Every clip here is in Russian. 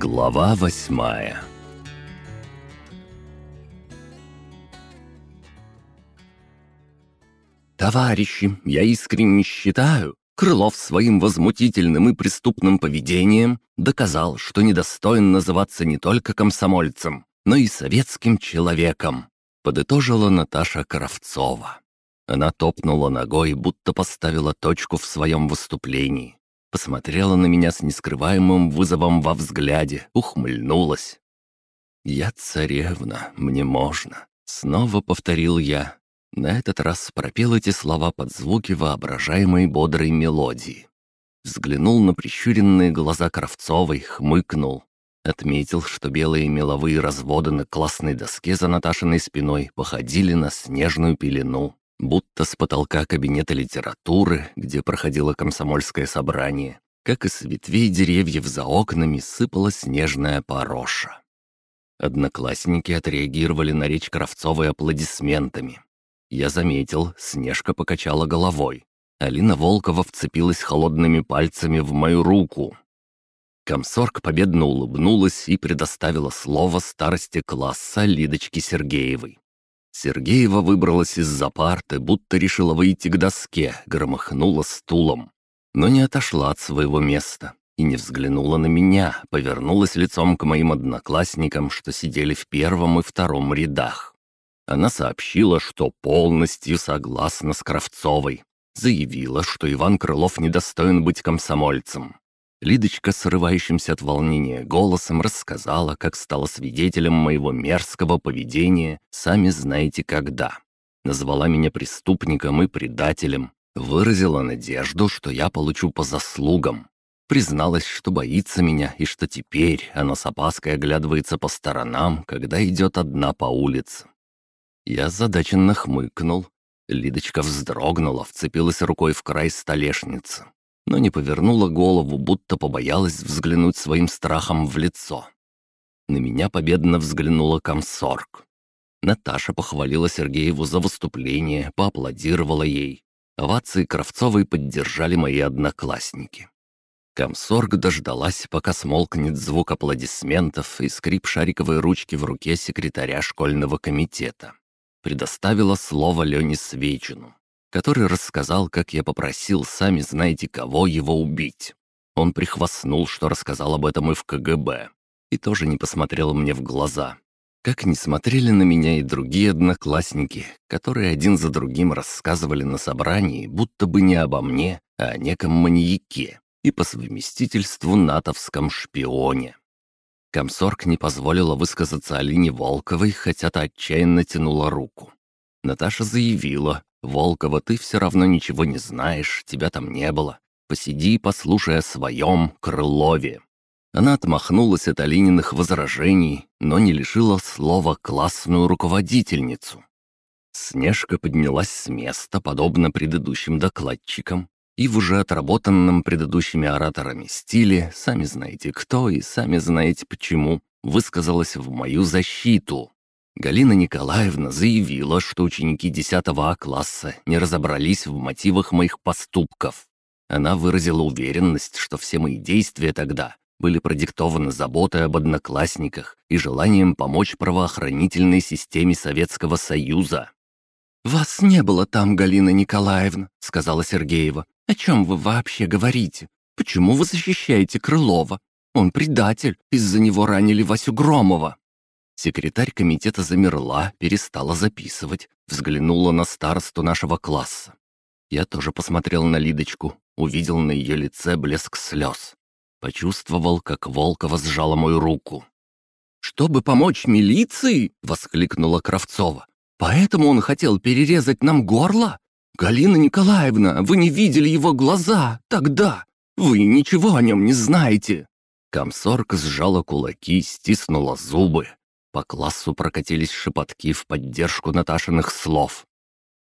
Глава восьмая «Товарищи, я искренне считаю, Крылов своим возмутительным и преступным поведением доказал, что недостоин называться не только комсомольцем, но и советским человеком», — подытожила Наташа Кравцова. Она топнула ногой, будто поставила точку в своем выступлении посмотрела на меня с нескрываемым вызовом во взгляде, ухмыльнулась. «Я царевна, мне можно», — снова повторил я. На этот раз пропел эти слова под звуки воображаемой бодрой мелодии. Взглянул на прищуренные глаза Кравцовой, хмыкнул. Отметил, что белые меловые разводы на классной доске за Наташиной спиной походили на снежную пелену будто с потолка кабинета литературы, где проходило комсомольское собрание, как и с ветвей деревьев за окнами сыпала снежная пороша. Одноклассники отреагировали на речь Кравцовой аплодисментами. Я заметил, Снежка покачала головой. Алина Волкова вцепилась холодными пальцами в мою руку. Комсорг победно улыбнулась и предоставила слово старости класса Лидочке Сергеевой. Сергеева выбралась из-за парты, будто решила выйти к доске, громыхнула стулом. Но не отошла от своего места и не взглянула на меня, повернулась лицом к моим одноклассникам, что сидели в первом и втором рядах. Она сообщила, что полностью согласна с Кравцовой. Заявила, что Иван Крылов недостоин быть комсомольцем. Лидочка, срывающимся от волнения голосом, рассказала, как стала свидетелем моего мерзкого поведения, сами знаете когда. Назвала меня преступником и предателем, выразила надежду, что я получу по заслугам. Призналась, что боится меня и что теперь она с опаской оглядывается по сторонам, когда идет одна по улице. Я задаченно хмыкнул. Лидочка вздрогнула, вцепилась рукой в край столешницы но не повернула голову, будто побоялась взглянуть своим страхом в лицо. На меня победно взглянула комсорг. Наташа похвалила Сергееву за выступление, поаплодировала ей. Овации Кравцовой поддержали мои одноклассники. Комсорг дождалась, пока смолкнет звук аплодисментов и скрип шариковой ручки в руке секретаря школьного комитета. Предоставила слово Лене Свечину который рассказал, как я попросил, сами знаете кого, его убить. Он прихвастнул, что рассказал об этом и в КГБ, и тоже не посмотрел мне в глаза. Как не смотрели на меня и другие одноклассники, которые один за другим рассказывали на собрании, будто бы не обо мне, а о неком маньяке и по совместительству натовском шпионе. Комсорг не позволила высказаться Алине Волковой, хотя та отчаянно тянула руку. Наташа заявила, Волкова, ты все равно ничего не знаешь, тебя там не было. Посиди послушай о своем Крылове». Она отмахнулась от Алининых возражений, но не лишила слова классную руководительницу. Снежка поднялась с места, подобно предыдущим докладчикам, и в уже отработанном предыдущими ораторами стиле, сами знаете кто и сами знаете почему, высказалась в мою защиту. Галина Николаевна заявила, что ученики 10 А класса не разобрались в мотивах моих поступков. Она выразила уверенность, что все мои действия тогда были продиктованы заботой об одноклассниках и желанием помочь правоохранительной системе Советского Союза. «Вас не было там, Галина Николаевна», — сказала Сергеева. «О чем вы вообще говорите? Почему вы защищаете Крылова? Он предатель, из-за него ранили Васю Громова». Секретарь комитета замерла, перестала записывать, взглянула на старосту нашего класса. Я тоже посмотрел на Лидочку, увидел на ее лице блеск слез. Почувствовал, как Волкова сжала мою руку. «Чтобы помочь милиции?» — воскликнула Кравцова. «Поэтому он хотел перерезать нам горло? Галина Николаевна, вы не видели его глаза тогда! Вы ничего о нем не знаете!» Комсорг сжала кулаки, стиснула зубы. По классу прокатились шепотки в поддержку Наташиных слов.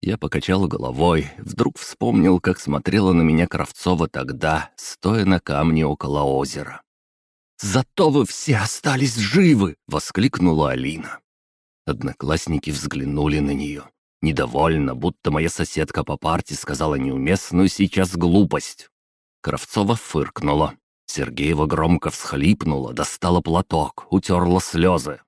Я покачал головой, вдруг вспомнил, как смотрела на меня Кравцова тогда, стоя на камне около озера. «Зато вы все остались живы!» — воскликнула Алина. Одноклассники взглянули на нее. Недовольно, будто моя соседка по парте сказала неуместную сейчас глупость. Кравцова фыркнула. Сергеева громко всхлипнула, достала платок, утерла слезы.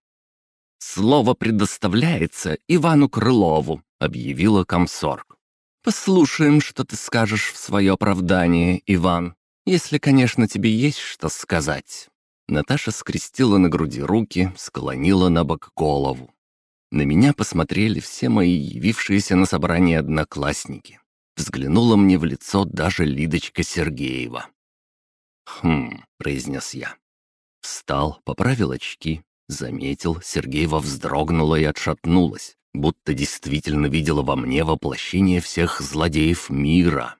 «Слово предоставляется Ивану Крылову», — объявила комсорг. «Послушаем, что ты скажешь в свое оправдание, Иван, если, конечно, тебе есть что сказать». Наташа скрестила на груди руки, склонила на бок голову. На меня посмотрели все мои явившиеся на собрание одноклассники. Взглянула мне в лицо даже Лидочка Сергеева. «Хм», — произнес я. Встал, поправил очки, заметил, Сергеева вздрогнула и отшатнулась, будто действительно видела во мне воплощение всех злодеев мира.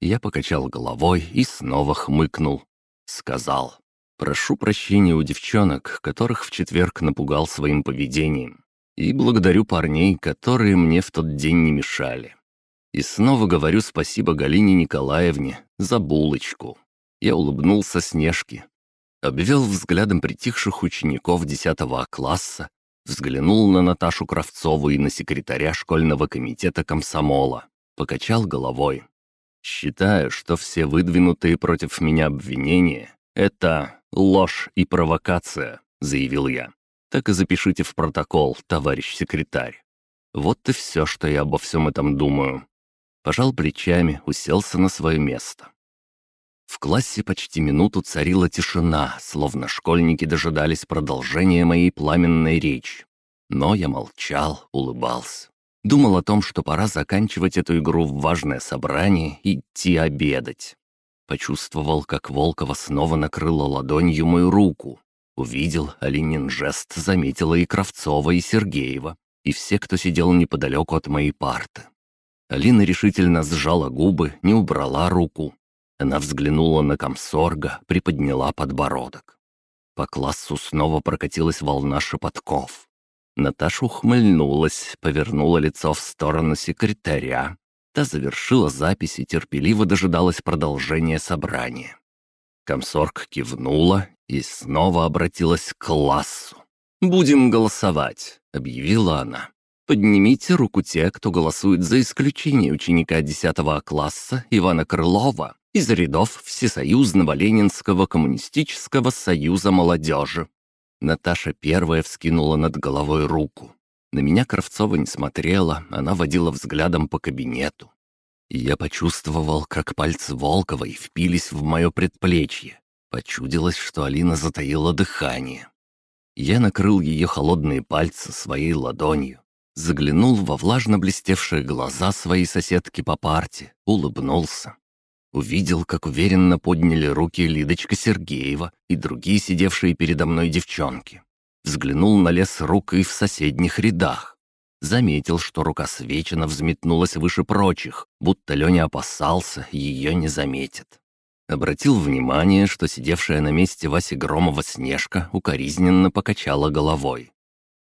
Я покачал головой и снова хмыкнул. Сказал, «Прошу прощения у девчонок, которых в четверг напугал своим поведением, и благодарю парней, которые мне в тот день не мешали. И снова говорю спасибо Галине Николаевне за булочку». Я улыбнулся Снежке. Обвел взглядом притихших учеников 10 класса, взглянул на Наташу Кравцову и на секретаря школьного комитета комсомола. Покачал головой. «Считаю, что все выдвинутые против меня обвинения — это ложь и провокация», — заявил я. «Так и запишите в протокол, товарищ секретарь. Вот и все, что я обо всем этом думаю». Пожал плечами, уселся на свое место. В классе почти минуту царила тишина, словно школьники дожидались продолжения моей пламенной речи. Но я молчал, улыбался. Думал о том, что пора заканчивать эту игру в важное собрание и идти обедать. Почувствовал, как Волкова снова накрыла ладонью мою руку. Увидел Алинин жест, заметила и Кравцова, и Сергеева, и все, кто сидел неподалеку от моей парты. Алина решительно сжала губы, не убрала руку, она взглянула на комсорга, приподняла подбородок. По классу снова прокатилась волна шепотков. Наташа ухмыльнулась, повернула лицо в сторону секретаря. Та завершила запись и терпеливо дожидалась продолжения собрания. Комсорг кивнула и снова обратилась к классу. «Будем голосовать», — объявила она. «Поднимите руку те, кто голосует за исключение ученика 10 класса Ивана Крылова из рядов Всесоюзного Ленинского коммунистического союза молодежи. Наташа первая вскинула над головой руку. На меня Кравцова не смотрела, она водила взглядом по кабинету. Я почувствовал, как пальцы Волковой впились в мое предплечье. Почудилось, что Алина затаила дыхание. Я накрыл ее холодные пальцы своей ладонью, заглянул во влажно блестевшие глаза своей соседки по парте, улыбнулся. Увидел, как уверенно подняли руки Лидочка Сергеева и другие сидевшие передо мной девчонки. Взглянул на лес рук и в соседних рядах. Заметил, что рука Свечина взметнулась выше прочих, будто Леня опасался, ее не заметит. Обратил внимание, что сидевшая на месте Васи Громова Снежка укоризненно покачала головой.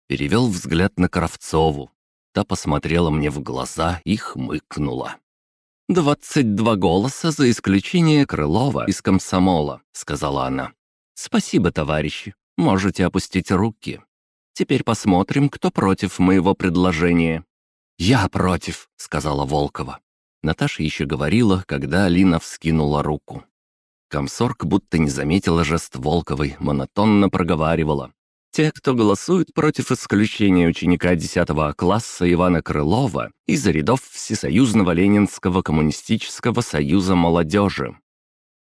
Перевел взгляд на Кравцову. Та посмотрела мне в глаза и хмыкнула. «Двадцать два голоса за исключение Крылова из комсомола», — сказала она. «Спасибо, товарищи. Можете опустить руки. Теперь посмотрим, кто против моего предложения». «Я против», — сказала Волкова. Наташа еще говорила, когда Алина вскинула руку. Комсорг будто не заметила жест Волковой, монотонно проговаривала. Те, кто голосует против исключения ученика 10 класса Ивана Крылова из рядов Всесоюзного Ленинского коммунистического союза молодежи.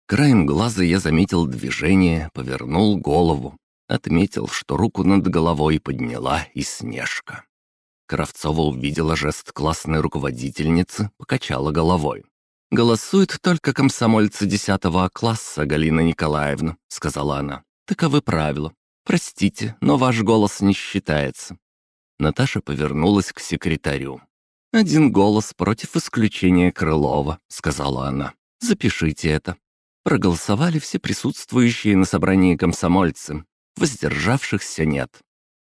Краем глаза я заметил движение, повернул голову. Отметил, что руку над головой подняла и Снежка. Кравцова увидела жест классной руководительницы, покачала головой. «Голосуют только комсомольцы 10 класса, Галина Николаевна», — сказала она. «Таковы правила. «Простите, но ваш голос не считается». Наташа повернулась к секретарю. «Один голос против исключения Крылова», — сказала она. «Запишите это». Проголосовали все присутствующие на собрании комсомольцы. Воздержавшихся нет.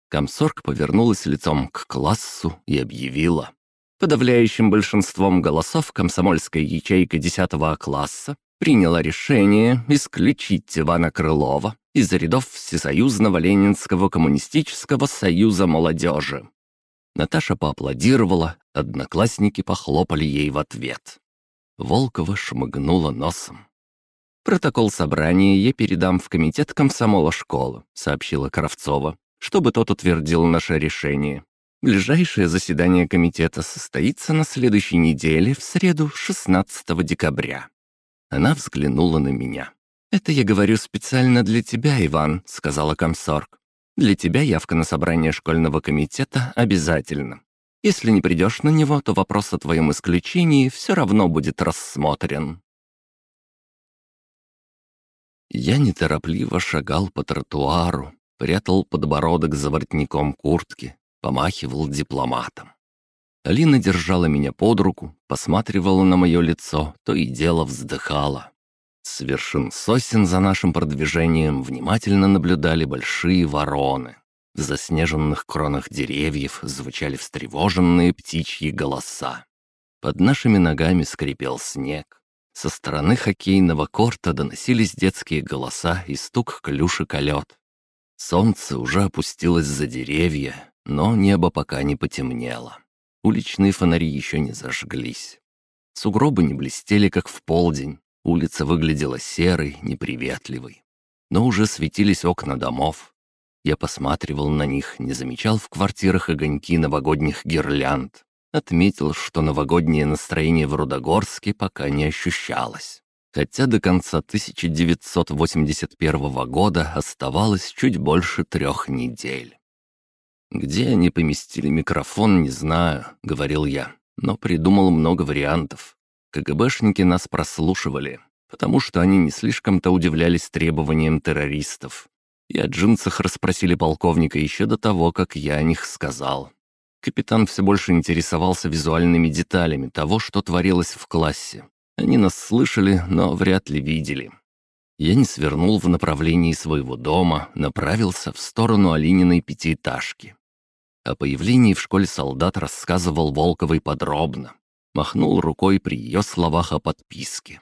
Комсорг повернулась лицом к классу и объявила. Подавляющим большинством голосов комсомольская ячейка 10 класса приняла решение исключить Ивана Крылова из рядов Всесоюзного Ленинского коммунистического союза молодежи. Наташа поаплодировала, одноклассники похлопали ей в ответ. Волкова шмыгнула носом. «Протокол собрания я передам в комитет комсомола школы», — сообщила Кравцова, «чтобы тот утвердил наше решение. Ближайшее заседание комитета состоится на следующей неделе, в среду, 16 декабря». Она взглянула на меня. «Это я говорю специально для тебя, Иван», — сказала комсорг. «Для тебя явка на собрание школьного комитета обязательно. Если не придешь на него, то вопрос о твоем исключении все равно будет рассмотрен». Я неторопливо шагал по тротуару, прятал подбородок за воротником куртки, помахивал дипломатом. Алина держала меня под руку, посматривала на мое лицо, то и дело вздыхала. С вершин сосен за нашим продвижением внимательно наблюдали большие вороны. В заснеженных кронах деревьев звучали встревоженные птичьи голоса. Под нашими ногами скрипел снег. Со стороны хоккейного корта доносились детские голоса и стук клюшек о лед. Солнце уже опустилось за деревья, но небо пока не потемнело. Уличные фонари еще не зажглись. Сугробы не блестели, как в полдень. Улица выглядела серой, неприветливой. Но уже светились окна домов. Я посматривал на них, не замечал в квартирах огоньки новогодних гирлянд. Отметил, что новогоднее настроение в Рудогорске пока не ощущалось. Хотя до конца 1981 года оставалось чуть больше трех недель. «Где они поместили микрофон, не знаю», — говорил я, но придумал много вариантов. КГБшники нас прослушивали, потому что они не слишком-то удивлялись требованиям террористов. И о джинсах расспросили полковника еще до того, как я о них сказал. Капитан все больше интересовался визуальными деталями того, что творилось в классе. Они нас слышали, но вряд ли видели. Я не свернул в направлении своего дома, направился в сторону Алининой пятиэтажки. О появлении в школе солдат рассказывал Волковой подробно. Махнул рукой при ее словах о подписке.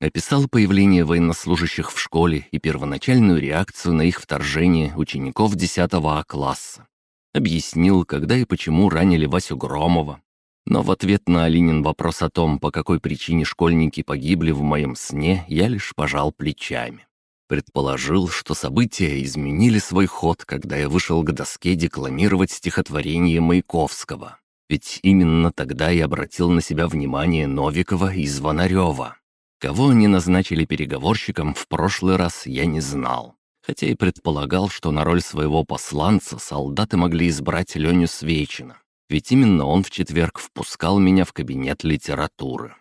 Описал появление военнослужащих в школе и первоначальную реакцию на их вторжение учеников 10 А класса. Объяснил, когда и почему ранили Васю Громова. Но в ответ на Алинин вопрос о том, по какой причине школьники погибли в моем сне, я лишь пожал плечами. Предположил, что события изменили свой ход, когда я вышел к доске декламировать стихотворение Маяковского. Ведь именно тогда я обратил на себя внимание Новикова и Звонарева. Кого они назначили переговорщиком в прошлый раз, я не знал хотя и предполагал, что на роль своего посланца солдаты могли избрать Леню Свечина, ведь именно он в четверг впускал меня в кабинет литературы.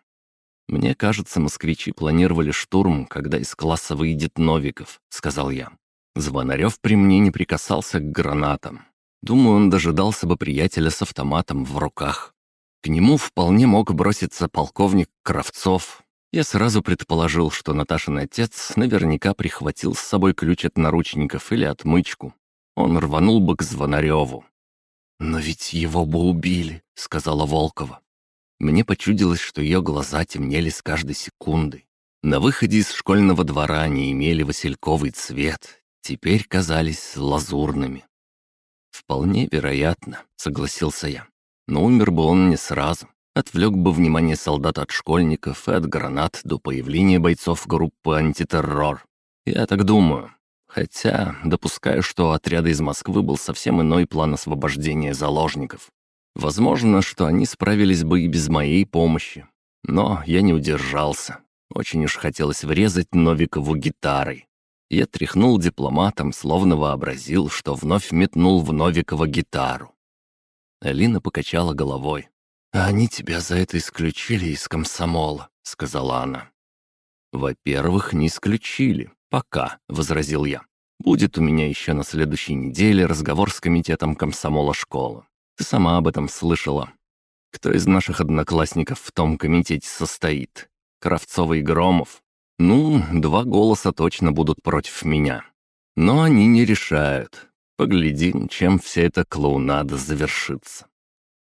«Мне кажется, москвичи планировали штурм, когда из класса выйдет Новиков», — сказал я. Звонарев при мне не прикасался к гранатам. Думаю, он дожидался бы приятеля с автоматом в руках. К нему вполне мог броситься полковник Кравцов, я сразу предположил, что Наташин отец наверняка прихватил с собой ключ от наручников или отмычку. Он рванул бы к Звонареву. «Но ведь его бы убили», — сказала Волкова. Мне почудилось, что ее глаза темнели с каждой секундой. На выходе из школьного двора они имели васильковый цвет, теперь казались лазурными. «Вполне вероятно», — согласился я. «Но умер бы он не сразу. Отвлек бы внимание солдат от школьников и от гранат до появления бойцов группы «Антитеррор». Я так думаю. Хотя допускаю, что отряда из Москвы был совсем иной план освобождения заложников. Возможно, что они справились бы и без моей помощи. Но я не удержался. Очень уж хотелось врезать Новикову гитарой. Я тряхнул дипломатом, словно вообразил, что вновь метнул в Новикова гитару. Алина покачала головой. «А они тебя за это исключили из комсомола», — сказала она. «Во-первых, не исключили. Пока», — возразил я. «Будет у меня еще на следующей неделе разговор с комитетом комсомола школы. Ты сама об этом слышала. Кто из наших одноклассников в том комитете состоит? Кравцова и Громов? Ну, два голоса точно будут против меня. Но они не решают. Поглядим, чем вся эта клоунада завершится».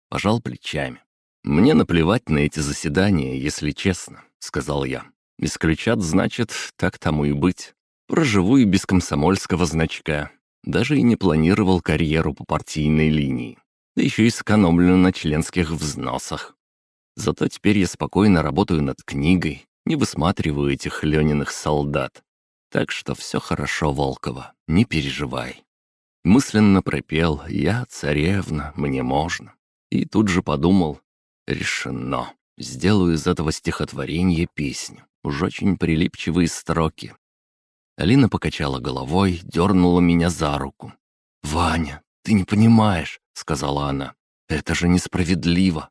Пожал плечами. «Мне наплевать на эти заседания, если честно», — сказал я. «Исключат, значит, так тому и быть. Проживу и без комсомольского значка. Даже и не планировал карьеру по партийной линии. Да еще и сэкономлю на членских взносах. Зато теперь я спокойно работаю над книгой, Не высматриваю этих Лениных солдат. Так что все хорошо, Волкова, не переживай. Мысленно пропел «Я царевна, мне можно». И тут же подумал «Решено. Сделаю из этого стихотворения песню. Уж очень прилипчивые строки». Алина покачала головой, дернула меня за руку. «Ваня, ты не понимаешь», — сказала она. «Это же несправедливо.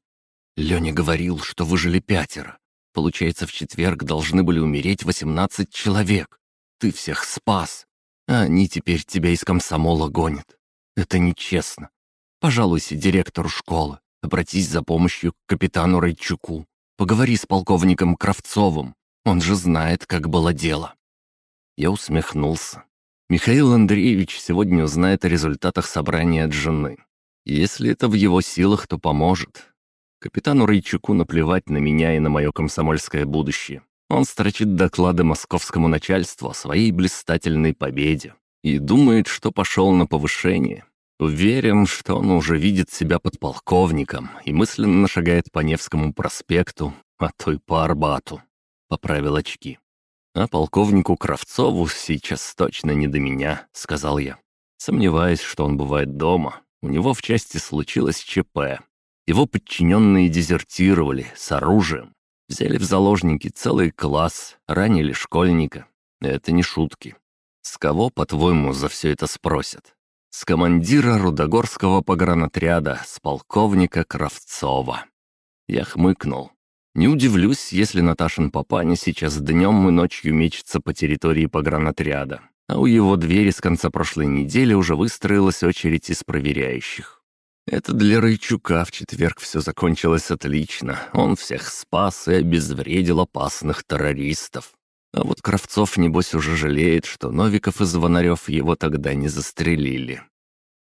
Леня говорил, что выжили пятеро. Получается, в четверг должны были умереть восемнадцать человек. Ты всех спас, а они теперь тебя из комсомола гонят. Это нечестно. Пожалуйся директору школы, обратись за помощью к капитану Райчуку. Поговори с полковником Кравцовым, он же знает, как было дело». Я усмехнулся. Михаил Андреевич сегодня узнает о результатах собрания от жены. Если это в его силах, то поможет. Капитану Райчуку наплевать на меня и на мое комсомольское будущее. Он строчит доклады московскому начальству о своей блистательной победе и думает, что пошел на повышение. Уверен, что он уже видит себя подполковником и мысленно шагает по Невскому проспекту, а то и по Арбату. Поправил очки. «А полковнику Кравцову сейчас точно не до меня», — сказал я. Сомневаюсь, что он бывает дома. У него в части случилось ЧП, его подчиненные дезертировали с оружием. Взяли в заложники целый класс, ранили школьника. Это не шутки. С кого, по-твоему, за все это спросят? С командира Рудогорского погранотряда, с полковника Кравцова. Я хмыкнул. Не удивлюсь, если Наташин папаня сейчас днем и ночью мечется по территории погранотряда, а у его двери с конца прошлой недели уже выстроилась очередь из проверяющих. Это для Рычука в четверг все закончилось отлично. Он всех спас и обезвредил опасных террористов. А вот Кравцов, небось, уже жалеет, что Новиков и Звонарев его тогда не застрелили.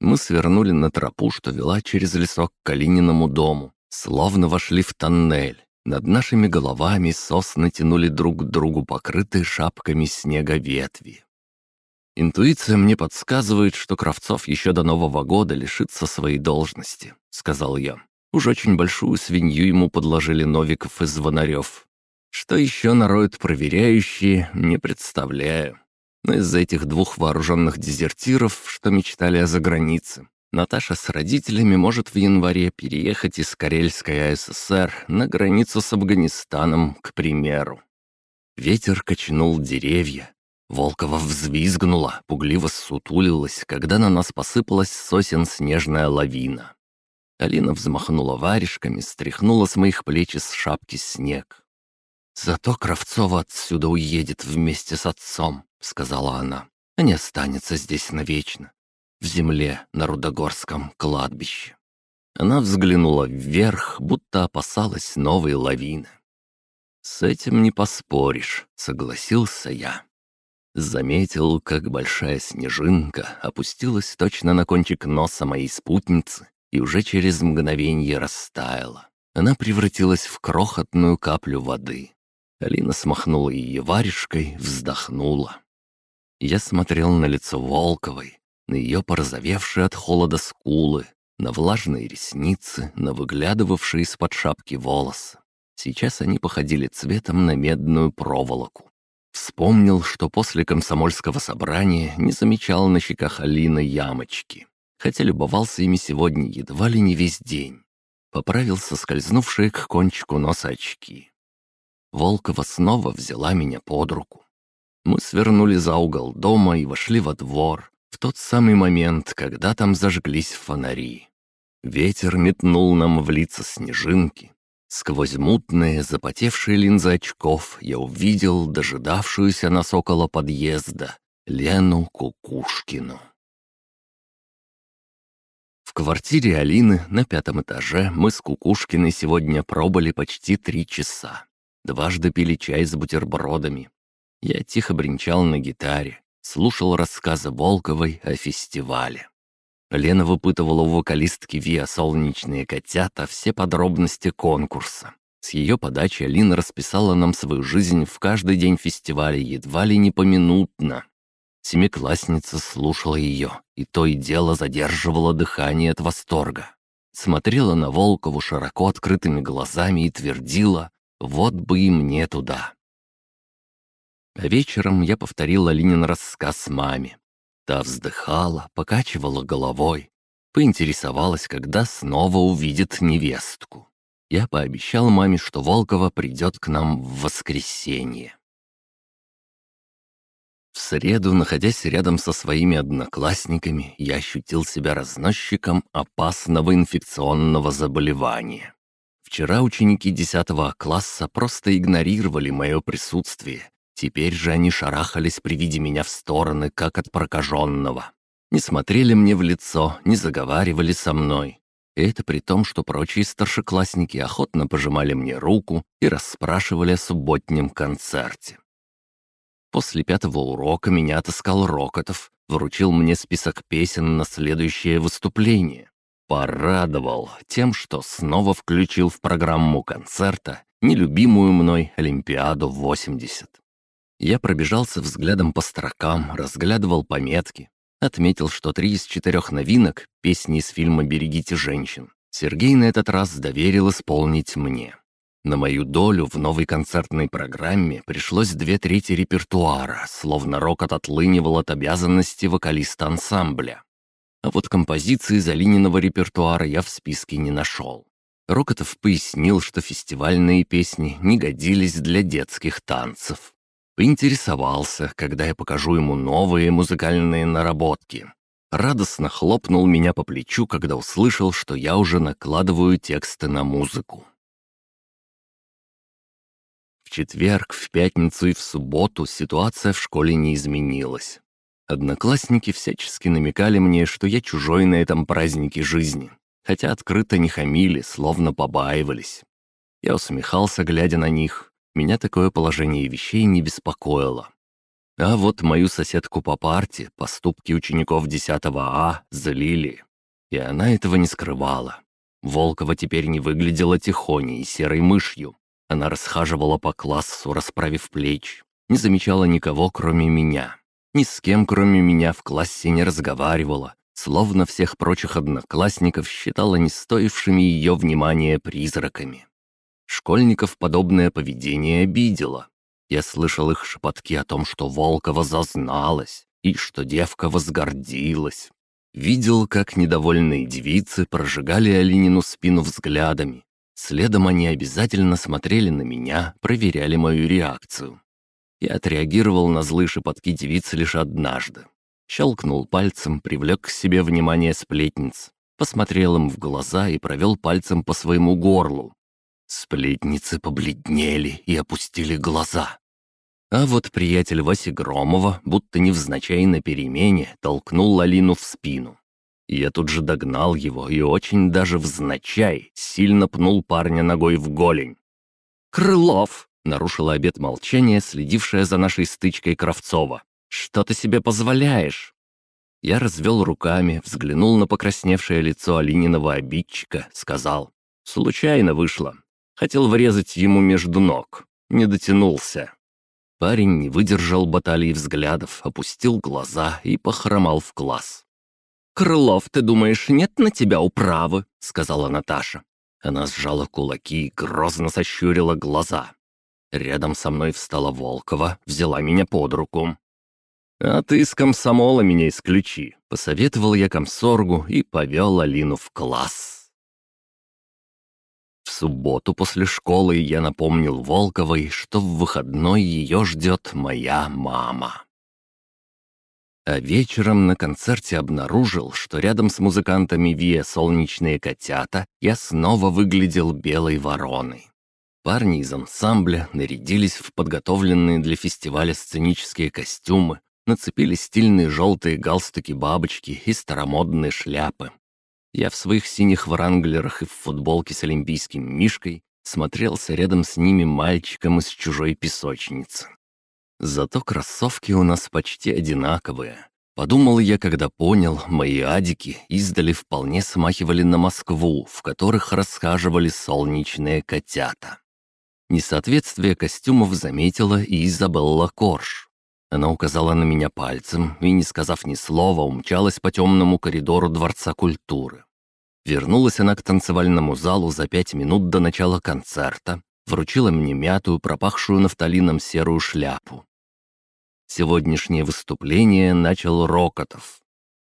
Мы свернули на тропу, что вела через лесок к Калининому дому. Словно вошли в тоннель. Над нашими головами сосны тянули друг к другу покрытые шапками снега ветви. «Интуиция мне подсказывает, что Кравцов еще до Нового года лишится своей должности», — сказал я. «Уж очень большую свинью ему подложили Новиков и Звонарев. Что еще нароют проверяющие, не представляю. Но из-за этих двух вооруженных дезертиров, что мечтали о загранице, Наташа с родителями может в январе переехать из Карельской АССР на границу с Афганистаном, к примеру. Ветер качнул деревья, Волкова взвизгнула, пугливо сутулилась, когда на нас посыпалась сосен снежная лавина. Алина взмахнула варежками, стряхнула с моих плеч из шапки снег. «Зато Кравцова отсюда уедет вместе с отцом», — сказала она, — «а не останется здесь навечно, в земле на Рудогорском кладбище». Она взглянула вверх, будто опасалась новой лавины. «С этим не поспоришь», — согласился я. Заметил, как большая снежинка опустилась точно на кончик носа моей спутницы и уже через мгновение растаяла. Она превратилась в крохотную каплю воды. Алина смахнула ее варежкой, вздохнула. Я смотрел на лицо Волковой, на ее порозовевшие от холода скулы, на влажные ресницы, на выглядывавшие из-под шапки волосы. Сейчас они походили цветом на медную проволоку. Вспомнил, что после комсомольского собрания не замечал на щеках Алины ямочки, хотя любовался ими сегодня едва ли не весь день. Поправился скользнувшие к кончику носа очки. Волкова снова взяла меня под руку. Мы свернули за угол дома и вошли во двор, в тот самый момент, когда там зажглись фонари. Ветер метнул нам в лица снежинки, Сквозь мутные, запотевшие линзы очков я увидел дожидавшуюся нас около подъезда Лену Кукушкину. В квартире Алины на пятом этаже мы с Кукушкиной сегодня пробыли почти три часа. Дважды пили чай с бутербродами. Я тихо бренчал на гитаре, слушал рассказы Волковой о фестивале. Лена выпытывала у вокалистки Виа «Солнечные котята» все подробности конкурса. С ее подачи Алина расписала нам свою жизнь в каждый день фестиваля едва ли не поминутно. Семиклассница слушала ее, и то и дело задерживала дыхание от восторга. Смотрела на Волкову широко открытыми глазами и твердила «Вот бы и мне туда». Вечером я повторил Алинин рассказ маме. Та вздыхала, покачивала головой, поинтересовалась, когда снова увидит невестку. Я пообещал маме, что Волкова придет к нам в воскресенье. В среду, находясь рядом со своими одноклассниками, я ощутил себя разносчиком опасного инфекционного заболевания. Вчера ученики 10 класса просто игнорировали мое присутствие. Теперь же они шарахались при виде меня в стороны, как от прокаженного. Не смотрели мне в лицо, не заговаривали со мной. И это при том, что прочие старшеклассники охотно пожимали мне руку и расспрашивали о субботнем концерте. После пятого урока меня отыскал Рокотов, вручил мне список песен на следующее выступление. Порадовал тем, что снова включил в программу концерта нелюбимую мной Олимпиаду 80. Я пробежался взглядом по строкам, разглядывал пометки, отметил, что три из четырех новинок — песни из фильма «Берегите женщин». Сергей на этот раз доверил исполнить мне. На мою долю в новой концертной программе пришлось две трети репертуара, словно рокот отлынивал от обязанности вокалиста ансамбля. А вот композиции из Алининого репертуара я в списке не нашел. Рокотов пояснил, что фестивальные песни не годились для детских танцев. Поинтересовался, когда я покажу ему новые музыкальные наработки. Радостно хлопнул меня по плечу, когда услышал, что я уже накладываю тексты на музыку четверг, в пятницу и в субботу ситуация в школе не изменилась. Одноклассники всячески намекали мне, что я чужой на этом празднике жизни, хотя открыто не хамили, словно побаивались. Я усмехался, глядя на них. Меня такое положение вещей не беспокоило. А вот мою соседку по парте поступки учеников 10 А злили. И она этого не скрывала. Волкова теперь не выглядела тихоней и серой мышью. Она расхаживала по классу, расправив плечи, не замечала никого, кроме меня. Ни с кем, кроме меня, в классе не разговаривала, словно всех прочих одноклассников считала не стоившими ее внимания призраками. Школьников подобное поведение обидело. Я слышал их шепотки о том, что Волкова зазналась и что девка возгордилась. Видел, как недовольные девицы прожигали Алинину спину взглядами, Следом они обязательно смотрели на меня, проверяли мою реакцию. Я отреагировал на злые шепотки девицы лишь однажды. Щелкнул пальцем, привлек к себе внимание сплетниц, посмотрел им в глаза и провел пальцем по своему горлу. Сплетницы побледнели и опустили глаза. А вот приятель Васи Громова, будто невзначай на перемене, толкнул Алину в спину. Я тут же догнал его и очень даже взначай сильно пнул парня ногой в голень. «Крылов!» — нарушила обет молчания, следившая за нашей стычкой Кравцова. «Что ты себе позволяешь?» Я развел руками, взглянул на покрасневшее лицо Алининого обидчика, сказал. «Случайно вышло. Хотел врезать ему между ног. Не дотянулся». Парень не выдержал баталии взглядов, опустил глаза и похромал в класс. «Крылов, ты думаешь, нет на тебя управы?» — сказала Наташа. Она сжала кулаки и грозно сощурила глаза. Рядом со мной встала Волкова, взяла меня под руку. «А ты из комсомола меня исключи», — посоветовал я комсоргу и повел Алину в класс. Субботу после школы я напомнил Волковой, что в выходной ее ждет моя мама. А вечером на концерте обнаружил, что рядом с музыкантами Виа «Солнечные котята» я снова выглядел белой вороной. Парни из ансамбля нарядились в подготовленные для фестиваля сценические костюмы, нацепили стильные желтые галстуки-бабочки и старомодные шляпы. Я в своих синих вранглерах и в футболке с олимпийским мишкой смотрелся рядом с ними мальчиком из чужой песочницы. Зато кроссовки у нас почти одинаковые. Подумал я, когда понял, мои адики издали вполне смахивали на Москву, в которых расхаживали солнечные котята. Несоответствие костюмов заметила и Изабелла Корж. Она указала на меня пальцем и, не сказав ни слова, умчалась по темному коридору Дворца культуры. Вернулась она к танцевальному залу за пять минут до начала концерта, вручила мне мятую, пропахшую нафталином серую шляпу. Сегодняшнее выступление начал Рокотов.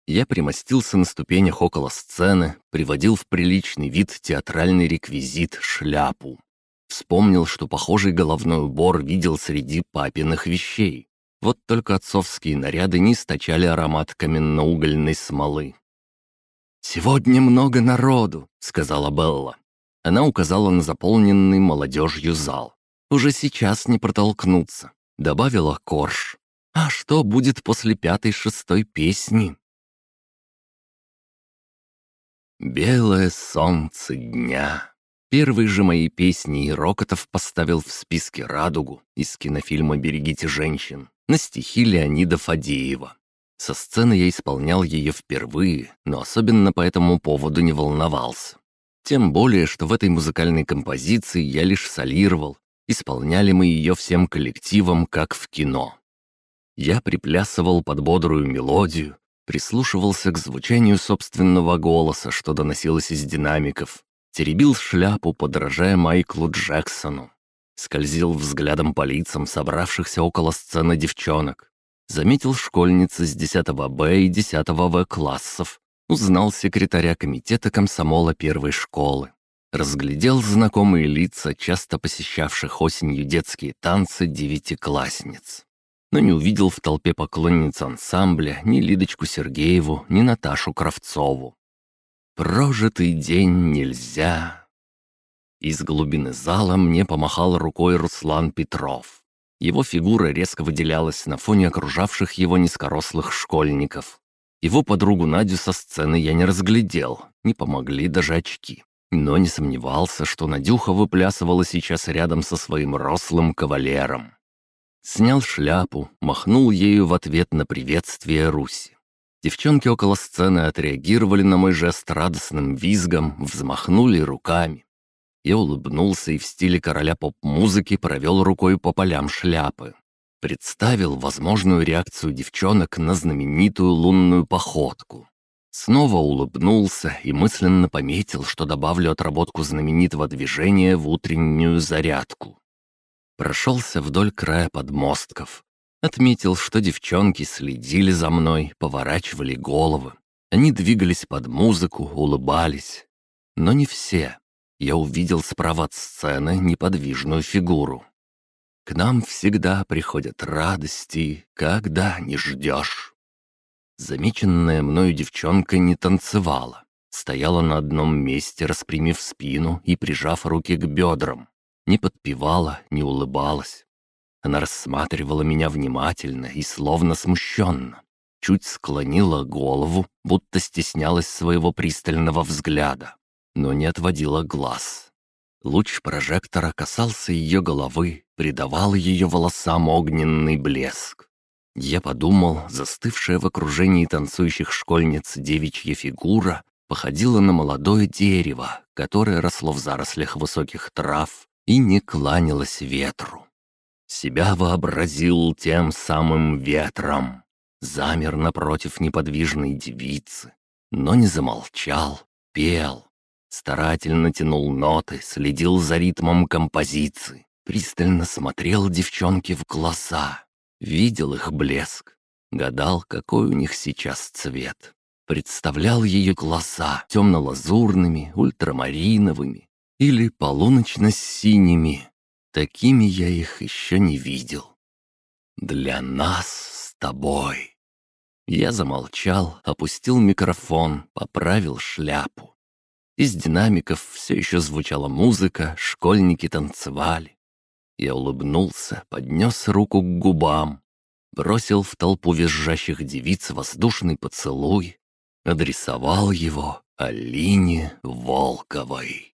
Я примостился на ступенях около сцены, приводил в приличный вид театральный реквизит шляпу. Вспомнил, что похожий головной убор видел среди папиных вещей. Вот только отцовские наряды не источали аромат каменноугольной смолы. «Сегодня много народу», — сказала Белла. Она указала на заполненный молодежью зал. «Уже сейчас не протолкнуться», — добавила Корж. «А что будет после пятой-шестой песни?» Белое солнце дня. Первой же моей песни Рокотов поставил в списке «Радугу» из кинофильма «Берегите женщин» на стихи Леонида Фадеева. Со сцены я исполнял ее впервые, но особенно по этому поводу не волновался. Тем более, что в этой музыкальной композиции я лишь солировал, исполняли мы ее всем коллективом, как в кино. Я приплясывал под бодрую мелодию, прислушивался к звучанию собственного голоса, что доносилось из динамиков, теребил шляпу, подражая Майклу Джексону, скользил взглядом по лицам собравшихся около сцены девчонок, Заметил школьницы с 10 Б и 10 В классов. Узнал секретаря комитета комсомола первой школы. Разглядел знакомые лица, часто посещавших осенью детские танцы девятиклассниц. Но не увидел в толпе поклонниц ансамбля ни Лидочку Сергееву, ни Наташу Кравцову. Прожитый день нельзя. Из глубины зала мне помахал рукой Руслан Петров. Его фигура резко выделялась на фоне окружавших его низкорослых школьников. Его подругу Надю со сцены я не разглядел, не помогли даже очки. Но не сомневался, что Надюха выплясывала сейчас рядом со своим рослым кавалером. Снял шляпу, махнул ею в ответ на приветствие Руси. Девчонки около сцены отреагировали на мой жест радостным визгом, взмахнули руками. Я улыбнулся и в стиле короля поп-музыки провел рукой по полям шляпы. Представил возможную реакцию девчонок на знаменитую лунную походку. Снова улыбнулся и мысленно пометил, что добавлю отработку знаменитого движения в утреннюю зарядку. Прошелся вдоль края подмостков. Отметил, что девчонки следили за мной, поворачивали головы. Они двигались под музыку, улыбались. Но не все я увидел справа от сцены неподвижную фигуру. К нам всегда приходят радости, когда не ждешь. Замеченная мною девчонка не танцевала, стояла на одном месте, распрямив спину и прижав руки к бедрам. Не подпевала, не улыбалась. Она рассматривала меня внимательно и словно смущенно. Чуть склонила голову, будто стеснялась своего пристального взгляда но не отводила глаз. Луч прожектора касался ее головы, придавал ее волосам огненный блеск. Я подумал, застывшая в окружении танцующих школьниц девичья фигура походила на молодое дерево, которое росло в зарослях высоких трав и не кланялось ветру. Себя вообразил тем самым ветром. Замер напротив неподвижной девицы, но не замолчал, пел. Старательно тянул ноты, следил за ритмом композиции, пристально смотрел девчонке в глаза, видел их блеск, гадал, какой у них сейчас цвет. Представлял ее глаза темно-лазурными, ультрамариновыми или полуночно-синими. Такими я их еще не видел. «Для нас с тобой». Я замолчал, опустил микрофон, поправил шляпу. Из динамиков все еще звучала музыка, школьники танцевали. Я улыбнулся, поднес руку к губам, бросил в толпу визжащих девиц воздушный поцелуй, адресовал его Алине Волковой.